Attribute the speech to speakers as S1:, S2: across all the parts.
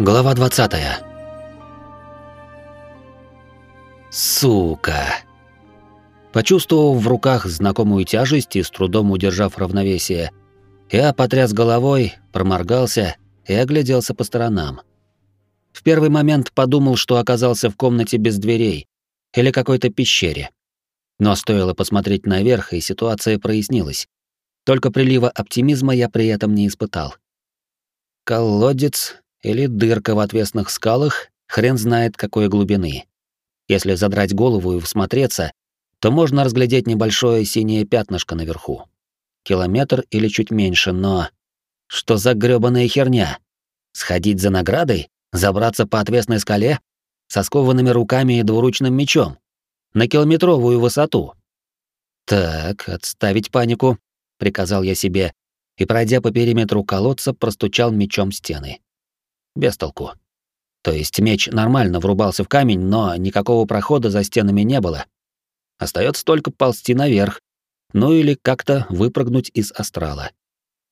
S1: Глава 20. Сука. Почувствовав в руках знакомую тяжесть и с трудом удержав равновесие, я потряс головой, проморгался и огляделся по сторонам. В первый момент подумал, что оказался в комнате без дверей или какой-то пещере. Но стоило посмотреть наверх, и ситуация прояснилась. Только прилива оптимизма я при этом не испытал. Колодец или дырка в отвесных скалах, хрен знает какой глубины. Если задрать голову и всмотреться, то можно разглядеть небольшое синее пятнышко наверху. Километр или чуть меньше, но... Что за грёбаная херня? Сходить за наградой? Забраться по отвесной скале? Со скованными руками и двуручным мечом? На километровую высоту? Так, отставить панику, приказал я себе, и, пройдя по периметру колодца, простучал мечом стены без толку. То есть меч нормально врубался в камень, но никакого прохода за стенами не было. Остается только ползти наверх, ну или как-то выпрыгнуть из астрала.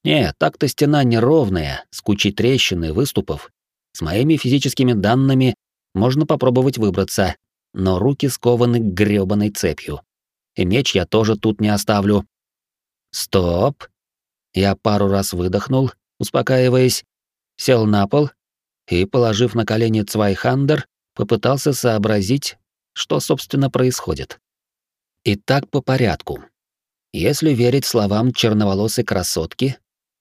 S1: Не, так-то стена неровная, с кучей трещин и выступов. С моими физическими данными можно попробовать выбраться, но руки скованы грёбаной цепью. И меч я тоже тут не оставлю. Стоп. Я пару раз выдохнул, успокаиваясь, сел на пол и, положив на колени Цвайхандер, попытался сообразить, что, собственно, происходит. Итак, по порядку. Если верить словам черноволосой красотки,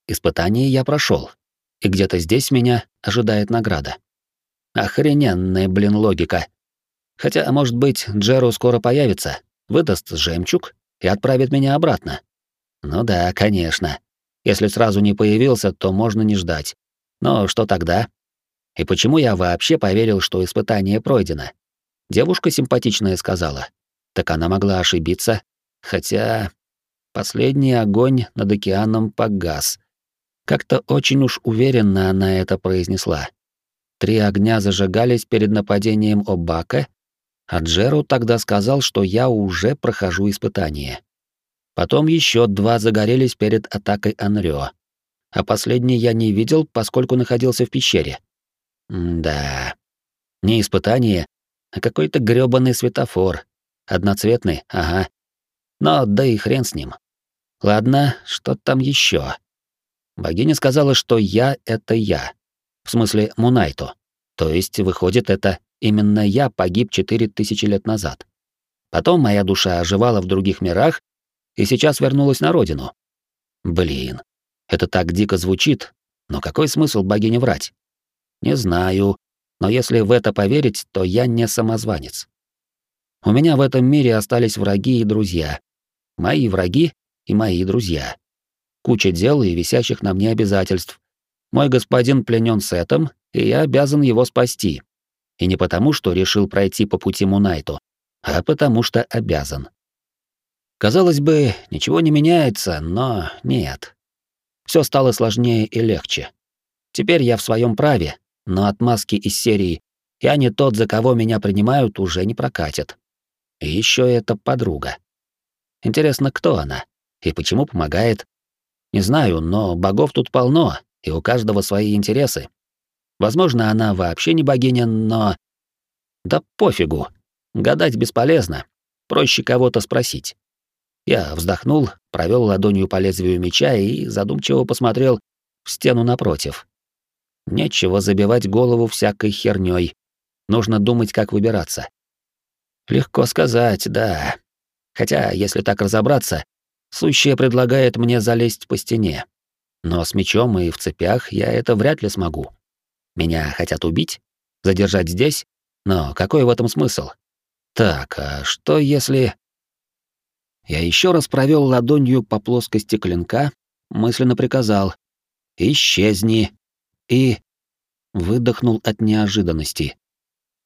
S1: испытание я прошел, и где-то здесь меня ожидает награда. Охрененная, блин, логика. Хотя, может быть, Джеру скоро появится, выдаст жемчуг и отправит меня обратно. Ну да, конечно. Если сразу не появился, то можно не ждать. Но что тогда? И почему я вообще поверил, что испытание пройдено? Девушка симпатичная сказала. Так она могла ошибиться. Хотя... Последний огонь над океаном погас. Как-то очень уж уверенно она это произнесла. Три огня зажигались перед нападением Обака, а Джеру тогда сказал, что я уже прохожу испытание. Потом еще два загорелись перед атакой Анрё. А последний я не видел, поскольку находился в пещере. Да. Не испытание, а какой-то грёбаный светофор. Одноцветный, ага. Но да и хрен с ним. Ладно, что там еще? Богиня сказала, что я — это я. В смысле, Мунайто. То есть, выходит, это именно я погиб четыре тысячи лет назад. Потом моя душа оживала в других мирах и сейчас вернулась на родину. Блин, это так дико звучит, но какой смысл богине врать? Не знаю, но если в это поверить, то я не самозванец. У меня в этом мире остались враги и друзья. Мои враги и мои друзья. Куча дел и висящих на мне обязательств. Мой господин пленен Сетом, и я обязан его спасти. И не потому, что решил пройти по пути Мунайту, а потому что обязан. Казалось бы, ничего не меняется, но нет. Все стало сложнее и легче. Теперь я в своем праве, но отмазки из серии «Я не тот, за кого меня принимают» уже не прокатят. И еще это подруга. Интересно, кто она? И почему помогает? Не знаю, но богов тут полно, и у каждого свои интересы. Возможно, она вообще не богиня, но... Да пофигу. Гадать бесполезно. Проще кого-то спросить. Я вздохнул, провел ладонью по лезвию меча и задумчиво посмотрел в стену напротив. Нечего забивать голову всякой хернёй. Нужно думать, как выбираться. Легко сказать, да. Хотя, если так разобраться, сущее предлагает мне залезть по стене. Но с мечом и в цепях я это вряд ли смогу. Меня хотят убить? Задержать здесь? Но какой в этом смысл? Так, а что если... Я еще раз провел ладонью по плоскости клинка, мысленно приказал «Исчезни!» И выдохнул от неожиданности.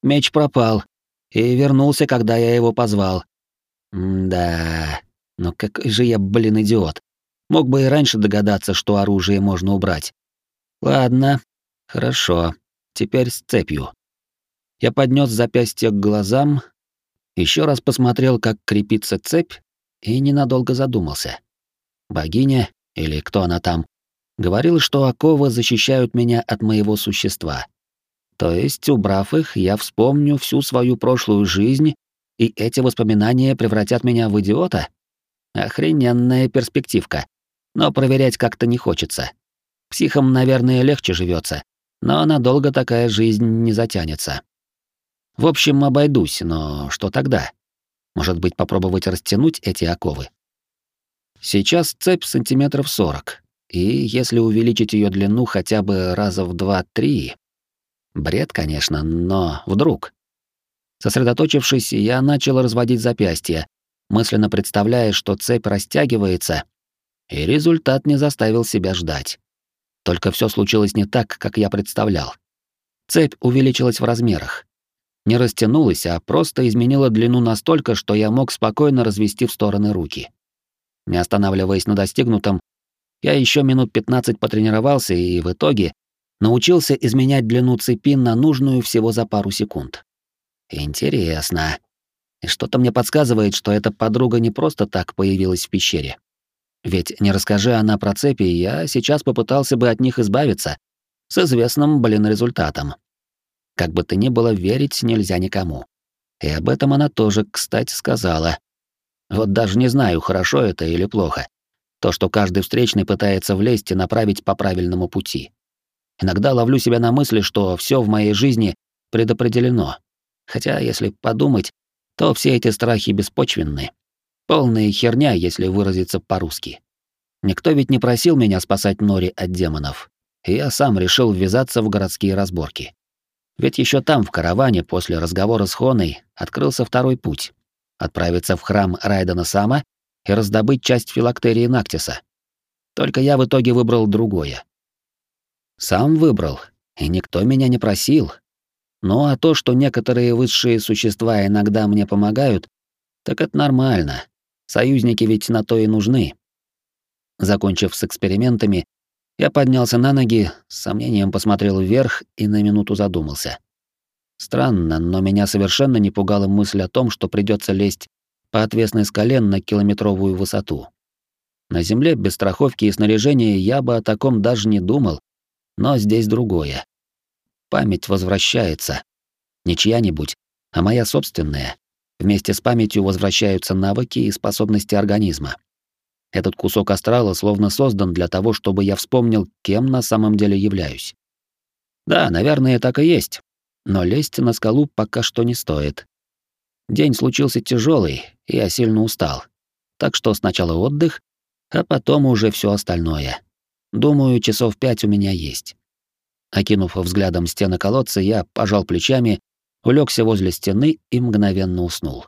S1: Меч пропал и вернулся, когда я его позвал. да, но какой же я, блин, идиот. Мог бы и раньше догадаться, что оружие можно убрать. Ладно, хорошо. Теперь с цепью. Я поднес запястье к глазам, еще раз посмотрел, как крепится цепь, и ненадолго задумался. Богиня, или кто она там, говорила, что оковы защищают меня от моего существа. То есть, убрав их, я вспомню всю свою прошлую жизнь, и эти воспоминания превратят меня в идиота? Охрененная перспективка. Но проверять как-то не хочется. Психам, наверное, легче живется, но надолго такая жизнь не затянется. В общем, обойдусь, но что тогда? Может быть, попробовать растянуть эти оковы? Сейчас цепь сантиметров сорок, и если увеличить ее длину хотя бы раза в два-три... Бред, конечно, но вдруг... Сосредоточившись, я начал разводить запястья, мысленно представляя, что цепь растягивается, и результат не заставил себя ждать. Только все случилось не так, как я представлял. Цепь увеличилась в размерах. Не растянулась, а просто изменила длину настолько, что я мог спокойно развести в стороны руки. Не останавливаясь на достигнутом, я еще минут 15 потренировался и в итоге научился изменять длину цепи на нужную всего за пару секунд. Интересно. И что-то мне подсказывает, что эта подруга не просто так появилась в пещере. Ведь не расскажи она про цепи, я сейчас попытался бы от них избавиться, с известным, блин, результатом. Как бы то ни было, верить нельзя никому. И об этом она тоже, кстати, сказала. Вот даже не знаю, хорошо это или плохо. То, что каждый встречный пытается влезть и направить по правильному пути. Иногда ловлю себя на мысли, что все в моей жизни предопределено. Хотя, если подумать, то все эти страхи беспочвенны. Полная херня, если выразиться по-русски. Никто ведь не просил меня спасать Нори от демонов. И я сам решил ввязаться в городские разборки. Ведь еще там, в караване, после разговора с Хоной, открылся второй путь — отправиться в храм Райдена Сама и раздобыть часть филактерии Нактиса. Только я в итоге выбрал другое. Сам выбрал, и никто меня не просил. Ну а то, что некоторые высшие существа иногда мне помогают, так это нормально. Союзники ведь на то и нужны. Закончив с экспериментами, я поднялся на ноги, с сомнением посмотрел вверх и на минуту задумался. Странно, но меня совершенно не пугала мысль о том, что придется лезть по отвесной скале на километровую высоту. На земле без страховки и снаряжения я бы о таком даже не думал, но здесь другое. Память возвращается. Не чья-нибудь, а моя собственная. Вместе с памятью возвращаются навыки и способности организма. Этот кусок астрала словно создан для того, чтобы я вспомнил, кем на самом деле являюсь. Да, наверное, так и есть. Но лезть на скалу пока что не стоит. День случился тяжелый, и я сильно устал. Так что сначала отдых, а потом уже все остальное. Думаю, часов пять у меня есть. Окинув взглядом стены колодца, я пожал плечами улегся возле стены и мгновенно уснул.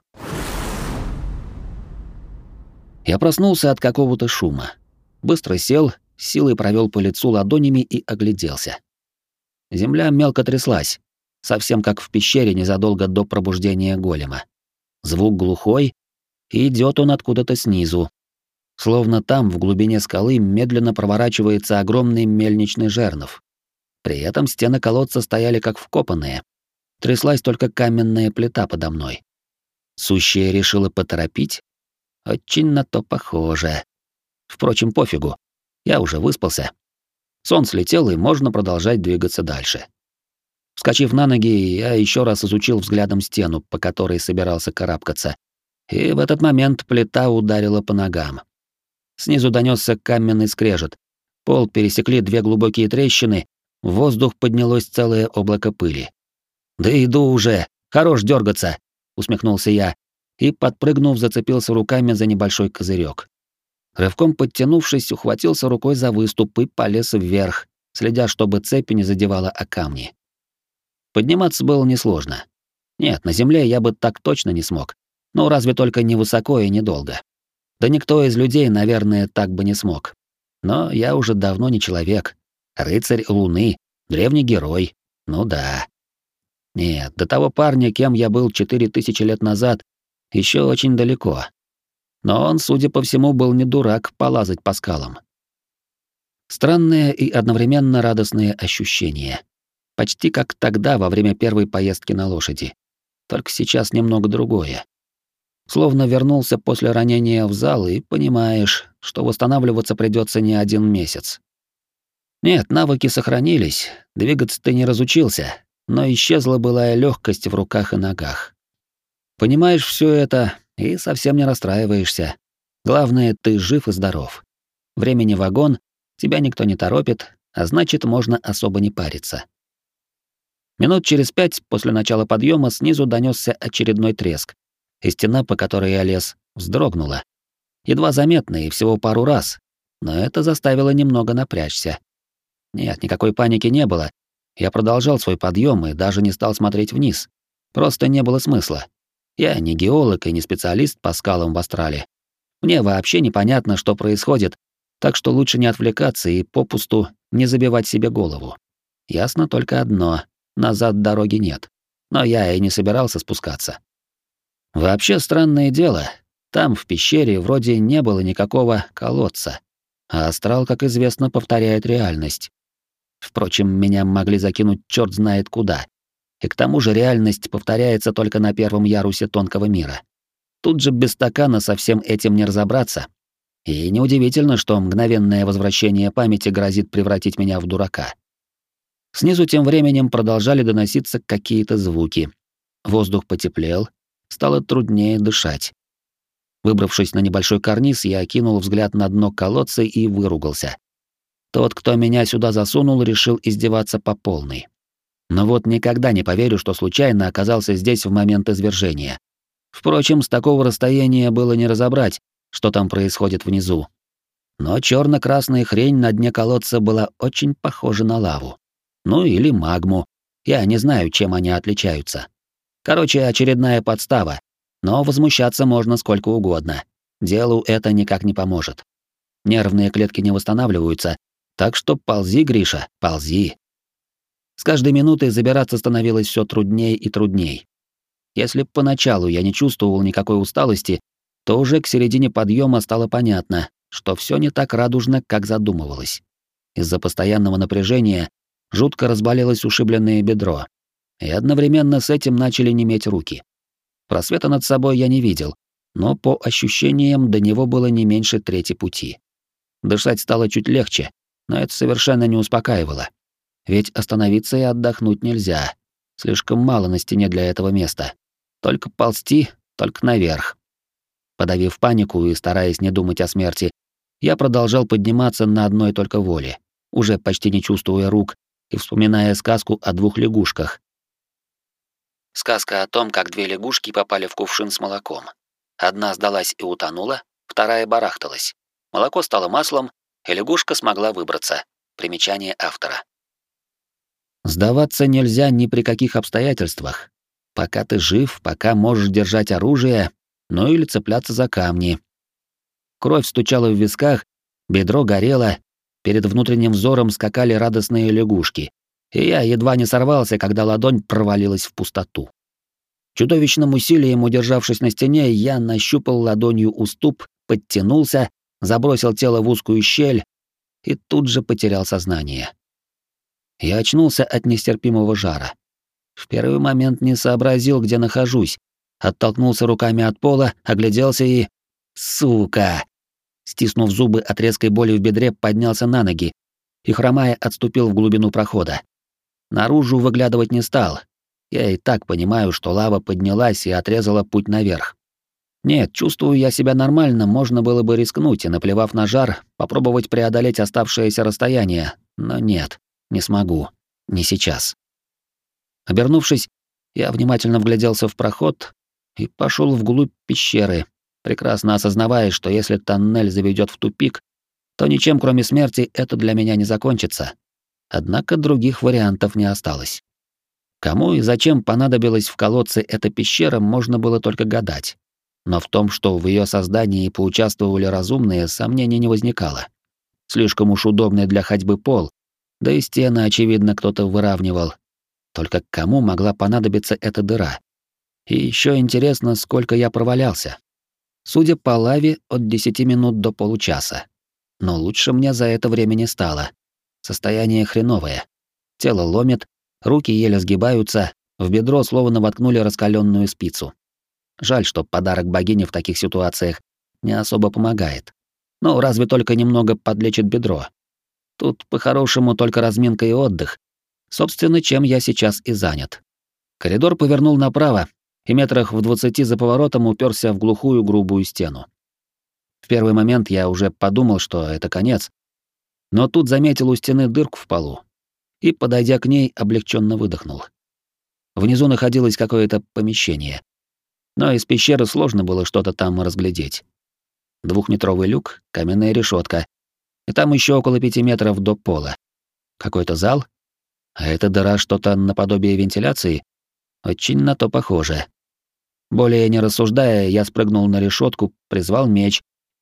S1: Я проснулся от какого-то шума. Быстро сел, силой провел по лицу ладонями и огляделся. Земля мелко тряслась, совсем как в пещере незадолго до пробуждения голема. Звук глухой, и идет он откуда-то снизу. Словно там, в глубине скалы, медленно проворачивается огромный мельничный жернов. При этом стены колодца стояли как вкопанные, Тряслась только каменная плита подо мной. Сущая решила поторопить? Очень на то похоже. Впрочем, пофигу. Я уже выспался. Сон слетел, и можно продолжать двигаться дальше. Вскочив на ноги, я еще раз изучил взглядом стену, по которой собирался карабкаться. И в этот момент плита ударила по ногам. Снизу донесся каменный скрежет. Пол пересекли две глубокие трещины, в воздух поднялось целое облако пыли. Да иду уже, хорош дергаться, усмехнулся я и, подпрыгнув, зацепился руками за небольшой козырек. Рывком подтянувшись, ухватился рукой за выступ и полез вверх, следя, чтобы цепи не задевала о камни. Подниматься было несложно. Нет, на земле я бы так точно не смог. Ну, разве только невысоко и недолго. Да никто из людей, наверное, так бы не смог. Но я уже давно не человек. Рыцарь Луны, древний герой. Ну да. Нет, до того парня, кем я был четыре тысячи лет назад, еще очень далеко. Но он, судя по всему, был не дурак полазать по скалам. Странное и одновременно радостное ощущение. Почти как тогда, во время первой поездки на лошади. Только сейчас немного другое. Словно вернулся после ранения в зал и понимаешь, что восстанавливаться придется не один месяц. Нет, навыки сохранились, двигаться ты не разучился, но исчезла былая легкость в руках и ногах. Понимаешь все это и совсем не расстраиваешься. Главное, ты жив и здоров. Времени вагон, тебя никто не торопит, а значит, можно особо не париться. Минут через пять после начала подъема снизу донесся очередной треск, и стена, по которой я лез, вздрогнула. Едва заметно и всего пару раз, но это заставило немного напрячься. Нет, никакой паники не было. Я продолжал свой подъем и даже не стал смотреть вниз. Просто не было смысла. Я не геолог и не специалист по скалам в Австралии. Мне вообще непонятно, что происходит, так что лучше не отвлекаться и попусту не забивать себе голову. Ясно только одно — назад дороги нет. Но я и не собирался спускаться. Вообще странное дело, там, в пещере, вроде не было никакого колодца, а астрал, как известно, повторяет реальность. Впрочем, меня могли закинуть черт знает куда. И к тому же реальность повторяется только на первом ярусе тонкого мира. Тут же без стакана со всем этим не разобраться. И неудивительно, что мгновенное возвращение памяти грозит превратить меня в дурака. Снизу тем временем продолжали доноситься какие-то звуки. Воздух потеплел, стало труднее дышать. Выбравшись на небольшой карниз, я окинул взгляд на дно колодца и выругался. Тот, кто меня сюда засунул, решил издеваться по полной. Но вот никогда не поверю, что случайно оказался здесь в момент извержения. Впрочем, с такого расстояния было не разобрать, что там происходит внизу. Но черно красная хрень на дне колодца была очень похожа на лаву. Ну или магму. Я не знаю, чем они отличаются. Короче, очередная подстава. Но возмущаться можно сколько угодно. Делу это никак не поможет. Нервные клетки не восстанавливаются, так что ползи, Гриша, ползи. С каждой минутой забираться становилось все труднее и трудней. Если поначалу я не чувствовал никакой усталости, то уже к середине подъема стало понятно, что все не так радужно, как задумывалось. Из-за постоянного напряжения жутко разболелось ушибленное бедро, и одновременно с этим начали неметь руки. Просвета над собой я не видел, но по ощущениям до него было не меньше трети пути. Дышать стало чуть легче, но это совершенно не успокаивало. Ведь остановиться и отдохнуть нельзя. Слишком мало на стене для этого места. Только ползти, только наверх. Подавив панику и стараясь не думать о смерти, я продолжал подниматься на одной только воле, уже почти не чувствуя рук и вспоминая сказку о двух лягушках, Сказка о том, как две лягушки попали в кувшин с молоком. Одна сдалась и утонула, вторая барахталась. Молоко стало маслом, и лягушка смогла выбраться. Примечание автора. Сдаваться нельзя ни при каких обстоятельствах. Пока ты жив, пока можешь держать оружие, ну или цепляться за камни. Кровь стучала в висках, бедро горело, перед внутренним взором скакали радостные лягушки, и я едва не сорвался, когда ладонь провалилась в пустоту. Чудовищным усилием, удержавшись на стене, я нащупал ладонью уступ, подтянулся, забросил тело в узкую щель и тут же потерял сознание. Я очнулся от нестерпимого жара. В первый момент не сообразил, где нахожусь, оттолкнулся руками от пола, огляделся и... Сука! Стиснув зубы от резкой боли в бедре, поднялся на ноги и, хромая, отступил в глубину прохода. Наружу выглядывать не стал. Я и так понимаю, что лава поднялась и отрезала путь наверх. Нет, чувствую я себя нормально, можно было бы рискнуть и, наплевав на жар, попробовать преодолеть оставшееся расстояние, но нет, не смогу. Не сейчас. Обернувшись, я внимательно вгляделся в проход и пошел вглубь пещеры, прекрасно осознавая, что если тоннель заведет в тупик, то ничем кроме смерти это для меня не закончится. Однако других вариантов не осталось. Кому и зачем понадобилась в колодце эта пещера, можно было только гадать. Но в том, что в ее создании поучаствовали разумные, сомнений не возникало. Слишком уж удобный для ходьбы пол, да и стены, очевидно, кто-то выравнивал. Только кому могла понадобиться эта дыра? И еще интересно, сколько я провалялся. Судя по лаве, от 10 минут до получаса. Но лучше мне за это время не стало. Состояние хреновое. Тело ломит, руки еле сгибаются, в бедро словно воткнули раскаленную спицу. Жаль, что подарок богине в таких ситуациях не особо помогает. Ну, разве только немного подлечит бедро. Тут по-хорошему только разминка и отдых. Собственно, чем я сейчас и занят. Коридор повернул направо, и метрах в двадцати за поворотом уперся в глухую грубую стену. В первый момент я уже подумал, что это конец, но тут заметил у стены дырку в полу и, подойдя к ней, облегченно выдохнул. Внизу находилось какое-то помещение, но из пещеры сложно было что-то там разглядеть. Двухметровый люк, каменная решетка, и там еще около пяти метров до пола. Какой-то зал? А эта дыра что-то наподобие вентиляции? Очень на то похоже. Более не рассуждая, я спрыгнул на решетку, призвал меч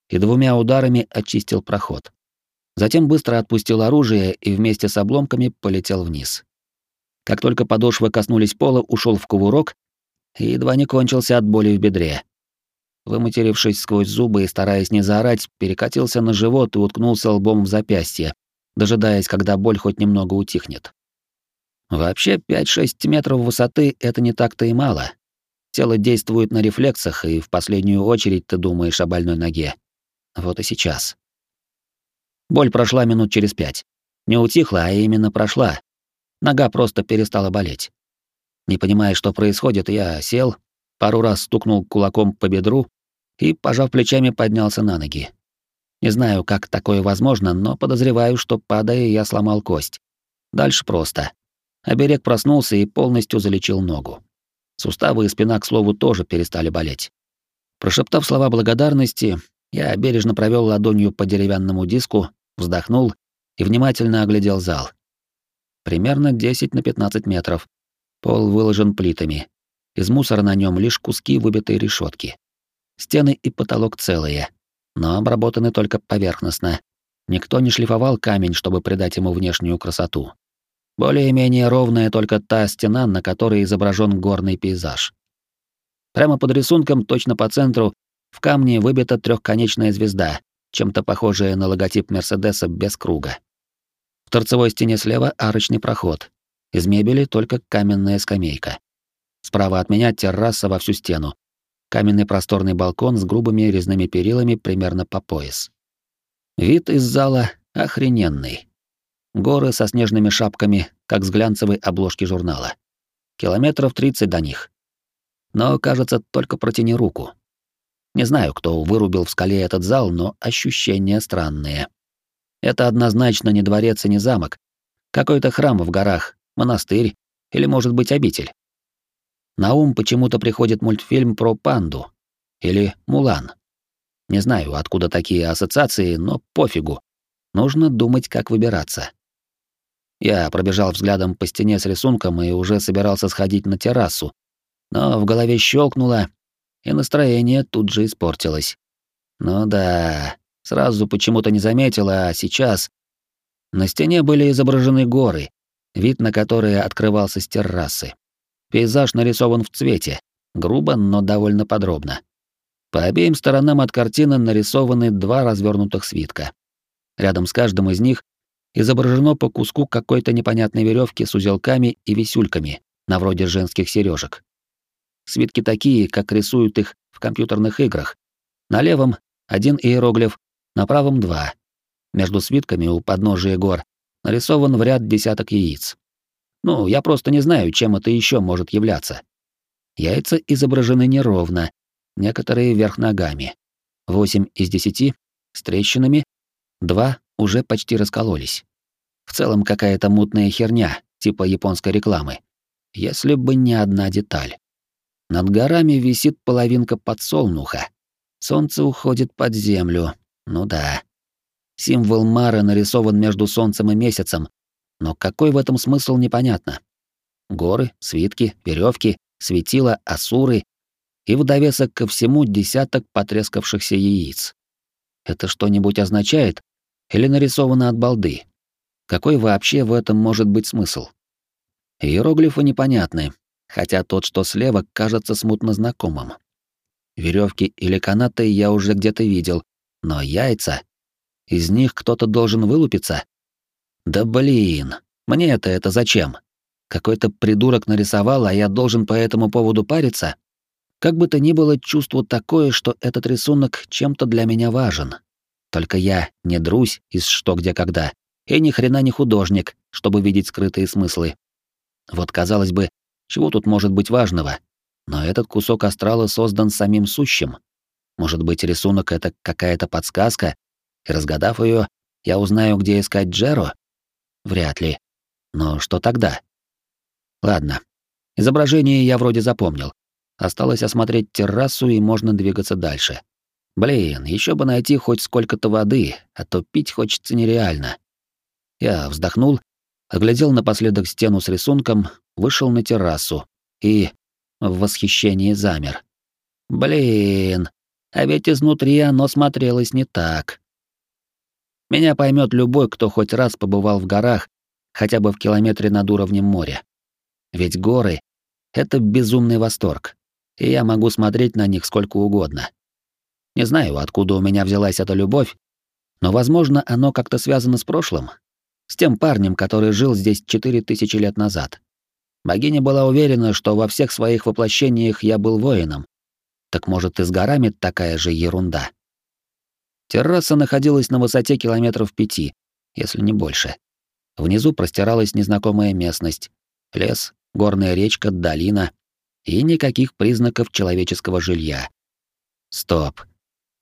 S1: и двумя ударами очистил проход. Затем быстро отпустил оружие и вместе с обломками полетел вниз. Как только подошвы коснулись пола, ушел в кувырок и едва не кончился от боли в бедре. Выматерившись сквозь зубы и стараясь не заорать, перекатился на живот и уткнулся лбом в запястье, дожидаясь, когда боль хоть немного утихнет. Вообще 5-6 метров высоты — это не так-то и мало. Тело действует на рефлексах, и в последнюю очередь ты думаешь о больной ноге. Вот и сейчас. Боль прошла минут через пять. Не утихла, а именно прошла. Нога просто перестала болеть. Не понимая, что происходит, я сел, пару раз стукнул кулаком по бедру и, пожав плечами, поднялся на ноги. Не знаю, как такое возможно, но подозреваю, что падая, я сломал кость. Дальше просто. Оберег проснулся и полностью залечил ногу. Суставы и спина, к слову, тоже перестали болеть. Прошептав слова благодарности, я бережно провел ладонью по деревянному диску, вздохнул и внимательно оглядел зал. Примерно 10 на 15 метров. Пол выложен плитами, из мусора на нем лишь куски выбитой решетки. Стены и потолок целые, но обработаны только поверхностно. Никто не шлифовал камень, чтобы придать ему внешнюю красоту. Более-менее ровная только та стена, на которой изображен горный пейзаж. Прямо под рисунком, точно по центру, в камне выбита трехконечная звезда, чем-то похожая на логотип Мерседеса без круга. В торцевой стене слева арочный проход. Из мебели только каменная скамейка. Справа от меня терраса во всю стену. Каменный просторный балкон с грубыми резными перилами примерно по пояс. Вид из зала охрененный. Горы со снежными шапками, как с глянцевой обложки журнала. Километров 30 до них. Но, кажется, только протяни руку. Не знаю, кто вырубил в скале этот зал, но ощущения странные. Это однозначно не дворец и не замок. Какой-то храм в горах, монастырь или, может быть, обитель. На ум почему-то приходит мультфильм про панду или Мулан. Не знаю, откуда такие ассоциации, но пофигу. Нужно думать, как выбираться. Я пробежал взглядом по стене с рисунком и уже собирался сходить на террасу, но в голове щелкнуло, и настроение тут же испортилось. Ну да, сразу почему-то не заметила, а сейчас... На стене были изображены горы, вид на которые открывался с террасы. Пейзаж нарисован в цвете, грубо, но довольно подробно. По обеим сторонам от картины нарисованы два развернутых свитка. Рядом с каждым из них изображено по куску какой-то непонятной веревки с узелками и висюльками, на вроде женских сережек. Свитки такие, как рисуют их в компьютерных играх. На левом один иероглиф, на правом два. Между свитками у подножия гор нарисован в ряд десяток яиц. Ну, я просто не знаю, чем это еще может являться. Яйца изображены неровно, некоторые вверх ногами. Восемь из десяти с трещинами, два уже почти раскололись. В целом какая-то мутная херня, типа японской рекламы. Если бы не одна деталь. Над горами висит половинка подсолнуха. Солнце уходит под землю. Ну да. Символ Мары нарисован между солнцем и месяцем, но какой в этом смысл непонятно. Горы, свитки, веревки, светила, асуры и в довесок ко всему десяток потрескавшихся яиц. Это что-нибудь означает или нарисовано от балды? Какой вообще в этом может быть смысл? Иероглифы непонятны, хотя тот, что слева, кажется смутно знакомым. Веревки или канаты я уже где-то видел, но яйца... Из них кто-то должен вылупиться? Да блин, мне-то это зачем? Какой-то придурок нарисовал, а я должен по этому поводу париться? Как бы то ни было, чувство такое, что этот рисунок чем-то для меня важен. Только я не друсь из «что, где, когда», и ни хрена не художник, чтобы видеть скрытые смыслы. Вот, казалось бы, чего тут может быть важного? Но этот кусок астрала создан самим сущим. Может быть, рисунок — это какая-то подсказка, и, разгадав ее, я узнаю, где искать Джеро? Вряд ли. Но что тогда? Ладно. Изображение я вроде запомнил. Осталось осмотреть террасу, и можно двигаться дальше. Блин, еще бы найти хоть сколько-то воды, а то пить хочется нереально. Я вздохнул, оглядел напоследок стену с рисунком, вышел на террасу и в восхищении замер. Блин, а ведь изнутри оно смотрелось не так. Меня поймет любой, кто хоть раз побывал в горах, хотя бы в километре над уровнем моря. Ведь горы — это безумный восторг, и я могу смотреть на них сколько угодно. Не знаю, откуда у меня взялась эта любовь, но, возможно, оно как-то связано с прошлым, с тем парнем, который жил здесь четыре тысячи лет назад. Богиня была уверена, что во всех своих воплощениях я был воином. Так может, и с горами такая же ерунда. Терраса находилась на высоте километров пяти, если не больше. Внизу простиралась незнакомая местность. Лес, горная речка, долина и никаких признаков человеческого жилья. Стоп.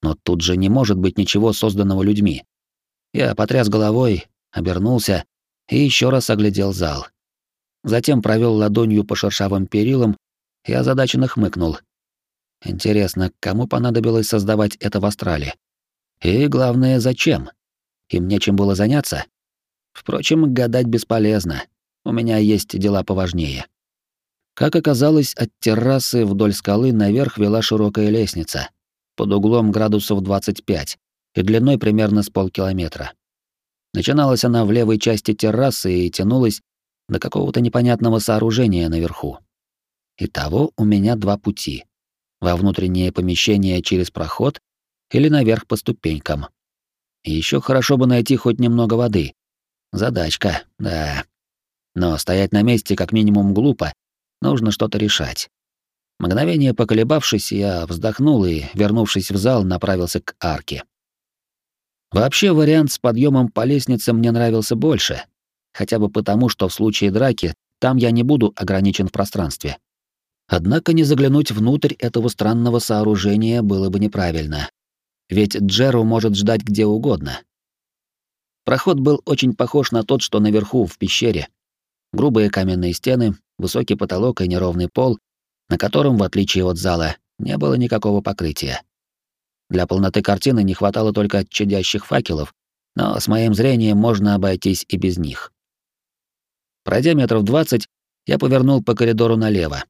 S1: Но тут же не может быть ничего созданного людьми. Я потряс головой, обернулся и еще раз оглядел зал. Затем провел ладонью по шершавым перилам и озадаченно хмыкнул. Интересно, кому понадобилось создавать это в Астрале? И главное, зачем? Им нечем было заняться? Впрочем, гадать бесполезно. У меня есть дела поважнее. Как оказалось, от террасы вдоль скалы наверх вела широкая лестница, под углом градусов 25 и длиной примерно с полкилометра. Начиналась она в левой части террасы и тянулась до какого-то непонятного сооружения наверху. Итого у меня два пути. Во внутреннее помещение через проход или наверх по ступенькам. И еще хорошо бы найти хоть немного воды. Задачка, да. Но стоять на месте как минимум глупо, нужно что-то решать. Мгновение поколебавшись, я вздохнул и, вернувшись в зал, направился к арке. Вообще вариант с подъемом по лестнице мне нравился больше, хотя бы потому, что в случае драки там я не буду ограничен в пространстве. Однако не заглянуть внутрь этого странного сооружения было бы неправильно. Ведь Джеру может ждать где угодно. Проход был очень похож на тот, что наверху, в пещере. Грубые каменные стены, высокий потолок и неровный пол, на котором, в отличие от зала, не было никакого покрытия. Для полноты картины не хватало только чадящих факелов, но с моим зрением можно обойтись и без них. Пройдя метров двадцать, я повернул по коридору налево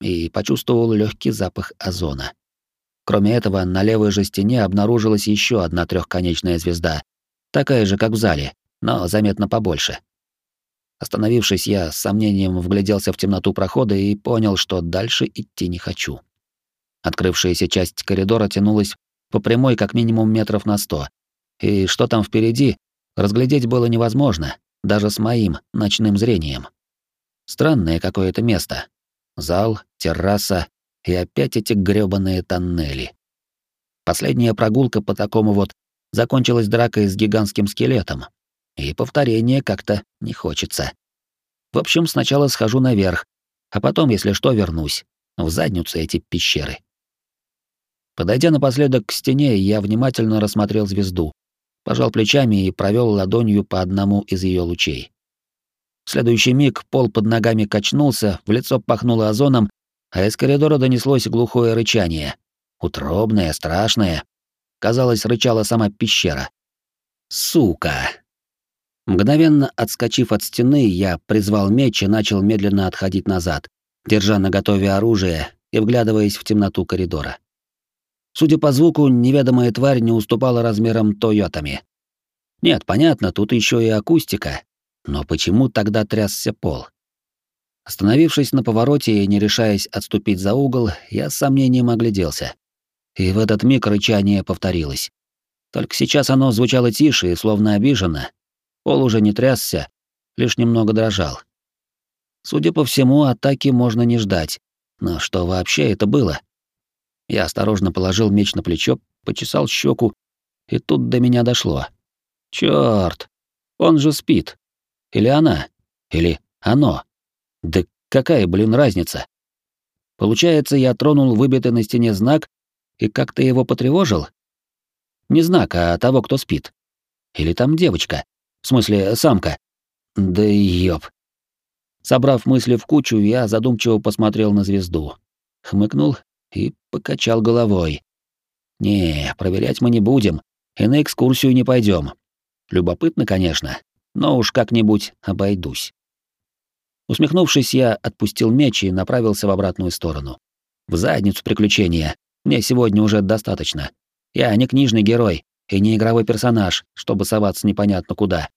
S1: и почувствовал легкий запах озона. Кроме этого, на левой же стене обнаружилась еще одна трехконечная звезда, такая же, как в зале, но заметно побольше. Остановившись, я с сомнением вгляделся в темноту прохода и понял, что дальше идти не хочу. Открывшаяся часть коридора тянулась по прямой как минимум метров на сто, и что там впереди, разглядеть было невозможно, даже с моим ночным зрением. Странное какое-то место. Зал, терраса и опять эти грёбаные тоннели. Последняя прогулка по такому вот закончилась дракой с гигантским скелетом, и повторения как-то не хочется. В общем, сначала схожу наверх, а потом, если что, вернусь. В задницу эти пещеры. Подойдя напоследок к стене, я внимательно рассмотрел звезду, пожал плечами и провел ладонью по одному из ее лучей. В следующий миг пол под ногами качнулся, в лицо пахнуло озоном, а из коридора донеслось глухое рычание. Утробное, страшное. Казалось, рычала сама пещера. «Сука!» Мгновенно отскочив от стены, я призвал меч и начал медленно отходить назад, держа наготове оружие и вглядываясь в темноту коридора. Судя по звуку, неведомая тварь не уступала размерам Тойотами. Нет, понятно, тут еще и акустика. Но почему тогда трясся пол? Остановившись на повороте и не решаясь отступить за угол, я с сомнением огляделся. И в этот миг рычание повторилось. Только сейчас оно звучало тише и словно обиженно. Пол уже не трясся, лишь немного дрожал. Судя по всему, атаки можно не ждать. Но что вообще это было? Я осторожно положил меч на плечо, почесал щеку, и тут до меня дошло. Чёрт! Он же спит. Или она. Или оно. Да какая, блин, разница? Получается, я тронул выбитый на стене знак и как-то его потревожил? Не знак, а того, кто спит. Или там девочка. В смысле, самка. Да ёб. Собрав мысли в кучу, я задумчиво посмотрел на звезду. Хмыкнул и покачал головой. Не, проверять мы не будем, и на экскурсию не пойдем. Любопытно, конечно, но уж как-нибудь обойдусь. Усмехнувшись, я отпустил меч и направился в обратную сторону. В задницу приключения. Мне сегодня уже достаточно. Я не книжный герой и не игровой персонаж, чтобы соваться непонятно куда.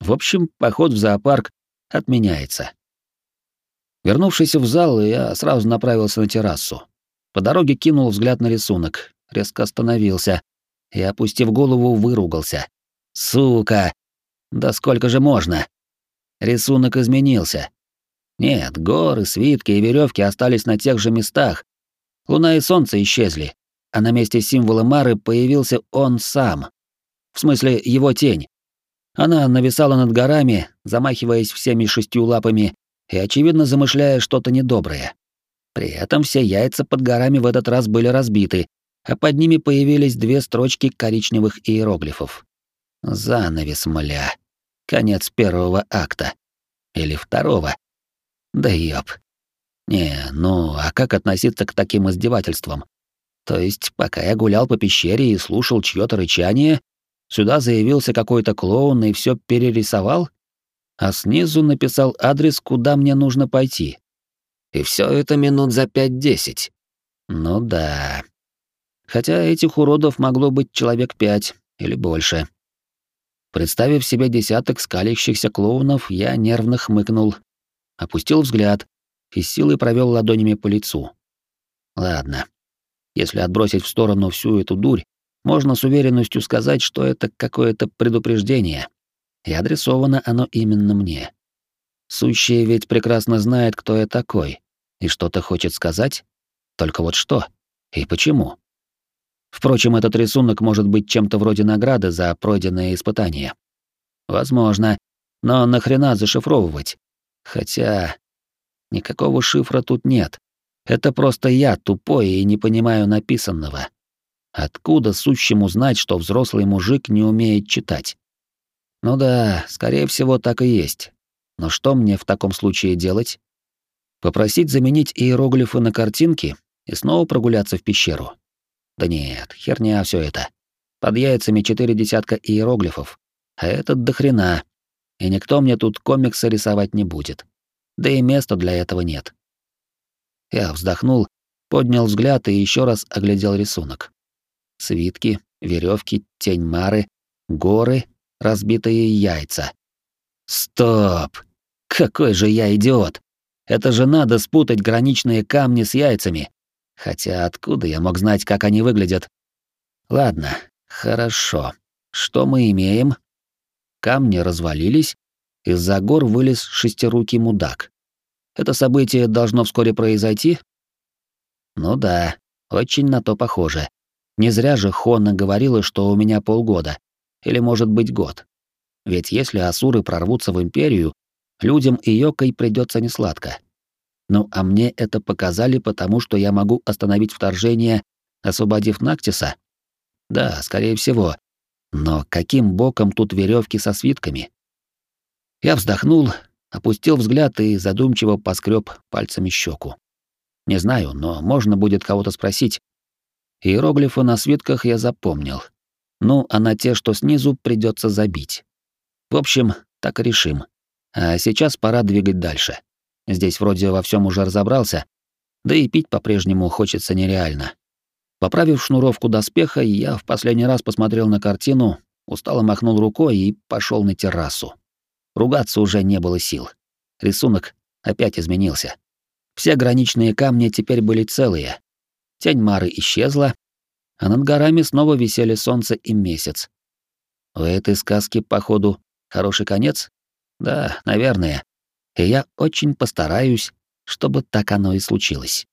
S1: В общем, поход в зоопарк отменяется. Вернувшись в зал, я сразу направился на террасу. По дороге кинул взгляд на рисунок, резко остановился и, опустив голову, выругался. «Сука! Да сколько же можно?» Рисунок изменился. Нет, горы, свитки и веревки остались на тех же местах. Луна и солнце исчезли, а на месте символа Мары появился он сам. В смысле, его тень. Она нависала над горами, замахиваясь всеми шестью лапами и, очевидно, замышляя что-то недоброе. При этом все яйца под горами в этот раз были разбиты, а под ними появились две строчки коричневых иероглифов. Занавес, мля. Конец первого акта. Или второго. Да ёб. Не, ну а как относиться к таким издевательствам? То есть, пока я гулял по пещере и слушал чьё-то рычание, сюда заявился какой-то клоун и всё перерисовал? А снизу написал адрес, куда мне нужно пойти. И всё это минут за пять-десять. Ну да. Хотя этих уродов могло быть человек пять или больше. Представив себе десяток скалящихся клоунов, я нервно хмыкнул, опустил взгляд и силой провел ладонями по лицу. Ладно. Если отбросить в сторону всю эту дурь, можно с уверенностью сказать, что это какое-то предупреждение, и адресовано оно именно мне. Сущее ведь прекрасно знает, кто я такой, и что-то хочет сказать, только вот что и почему. Впрочем, этот рисунок может быть чем-то вроде награды за пройденное испытание. Возможно, но нахрена зашифровывать? Хотя никакого шифра тут нет. Это просто я тупой и не понимаю написанного. Откуда сущему знать, что взрослый мужик не умеет читать? Ну да, скорее всего, так и есть. Но что мне в таком случае делать? Попросить заменить иероглифы на картинки и снова прогуляться в пещеру? Да нет, херня все это. Под яйцами четыре десятка иероглифов, а этот до хрена. И никто мне тут комиксы рисовать не будет. Да и места для этого нет. Я вздохнул, поднял взгляд и еще раз оглядел рисунок. Свитки, веревки, тень Мары, горы, разбитые яйца. Стоп! Какой же я идиот! Это же надо спутать граничные камни с яйцами. Хотя откуда я мог знать, как они выглядят? Ладно, хорошо. Что мы имеем? Камни развалились, из-за гор вылез шестирукий мудак. Это событие должно вскоре произойти? Ну да, очень на то похоже. Не зря же Хонна говорила, что у меня полгода. Или, может быть, год. Ведь если асуры прорвутся в Империю, людям и Йокой придется несладко. Ну а мне это показали, потому что я могу остановить вторжение, освободив Нактиса? Да, скорее всего. Но каким боком тут веревки со свитками? Я вздохнул, опустил взгляд и задумчиво поскреб пальцами щеку. Не знаю, но можно будет кого-то спросить. Иероглифы на свитках я запомнил. Ну, а на те, что снизу, придется забить. В общем, так и решим. А сейчас пора двигать дальше. Здесь вроде во всем уже разобрался, да и пить по-прежнему хочется нереально. Поправив шнуровку доспеха, я в последний раз посмотрел на картину, устало махнул рукой и пошел на террасу. Ругаться уже не было сил. Рисунок опять изменился. Все граничные камни теперь были целые. Тень Мары исчезла, а над горами снова висели солнце и месяц. У этой сказки, походу, хороший конец? Да, наверное и я очень постараюсь, чтобы так оно и случилось.